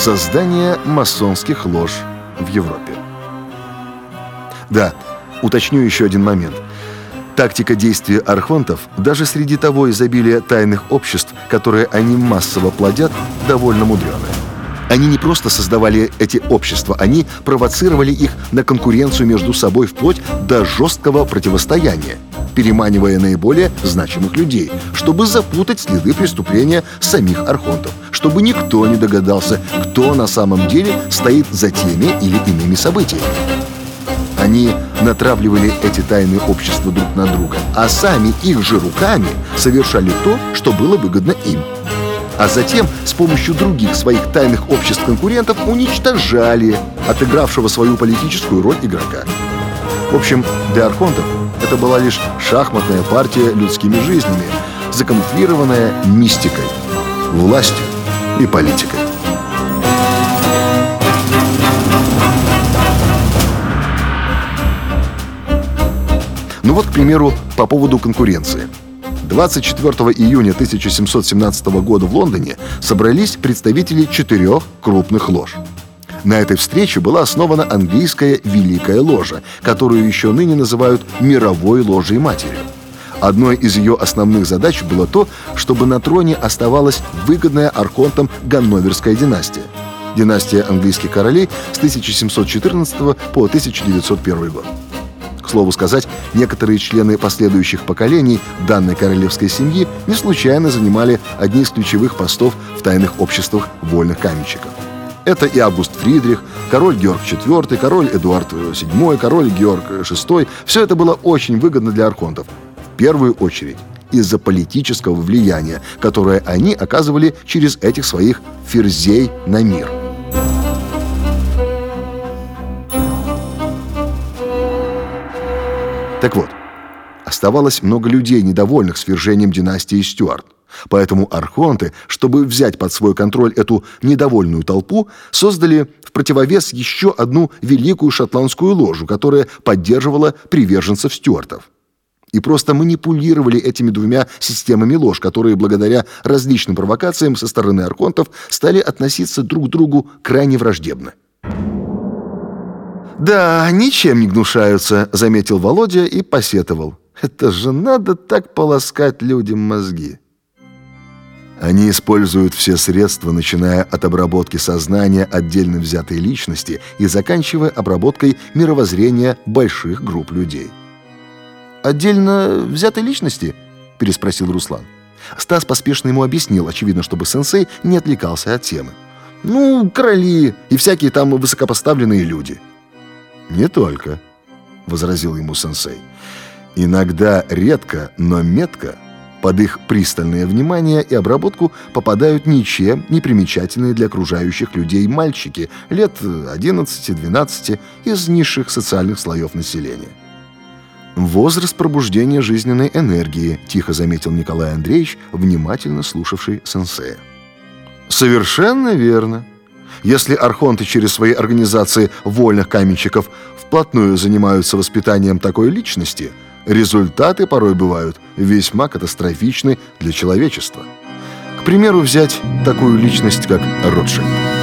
Создание масонских лож в Европе. Да, уточню еще один момент. Тактика действия архонтов даже среди того изобилия тайных обществ, которые они массово плодят, довольно мудреная. Они не просто создавали эти общества, они провоцировали их на конкуренцию между собой вплоть до жесткого противостояния, переманивая наиболее значимых людей, чтобы запутать следы преступления самих архонтов, чтобы никто не догадался, кто на самом деле стоит за теми или иными событиями. Они натравливали эти тайные общества друг на друга, а сами их же руками совершали то, что было выгодно им – а затем с помощью других своих тайных обществ конкурентов уничтожали отыгравшего свою политическую роль игрока. В общем, для архонтов это была лишь шахматная партия людскими жизнями, закамуфлированная мистикой, властью и политикой. Ну вот, к примеру, по поводу конкуренции – 24 июня 1717 года в Лондоне собрались представители четырех крупных лож. На этой встрече была основана английская Великая Ложа, которую еще ныне называют Мировой Ложей Матерью. Одной из ее основных задач было то, чтобы на троне оставалась выгодная архонтам Ганноверская династия. Династия английских королей с 1714 по 1901 год слову сказать, некоторые члены последующих поколений данной королевской семьи не случайно занимали одни из ключевых постов в тайных обществах вольных каменщиков. Это и Август Фридрих, король Георг IV, король Эдуард VII, король Георг VI. Все это было очень выгодно для архонтов. Первую очередь из-за политического влияния, которое они оказывали через этих своих ферзей на мир – Так вот, оставалось много людей, недовольных свержением династии Стюарт. Поэтому архонты, чтобы взять под свой контроль эту недовольную толпу, создали в противовес еще одну великую шотландскую ложу, которая поддерживала приверженцев Стюартов. И просто манипулировали этими двумя системами лож, которые благодаря различным провокациям со стороны архонтов стали относиться друг к другу крайне враждебно. «Да, ничем не гнушаются», — заметил Володя и посетовал. «Это же надо так полоскать людям мозги». Они используют все средства, начиная от обработки сознания отдельно взятой личности и заканчивая обработкой мировоззрения больших групп людей. «Отдельно взятой личности?» – переспросил Руслан. Стас поспешно ему объяснил, очевидно, чтобы сенсей не отвлекался от темы. «Ну, короли и всякие там высокопоставленные люди». «Не только», — возразил ему сенсей. «Иногда редко, но метко под их пристальное внимание и обработку попадают ничем не примечательные для окружающих людей мальчики лет 11-12 из низших социальных слоев населения. «Возраст пробуждения жизненной энергии», — тихо заметил Николай Андреевич, внимательно слушавший сенсея. «Совершенно верно», если архонты через свои организации вольных каменщиков вплотную занимаются воспитанием такой личности, результаты порой бывают весьма катастрофичны для человечества. К примеру, взять такую личность, как Ротшильд.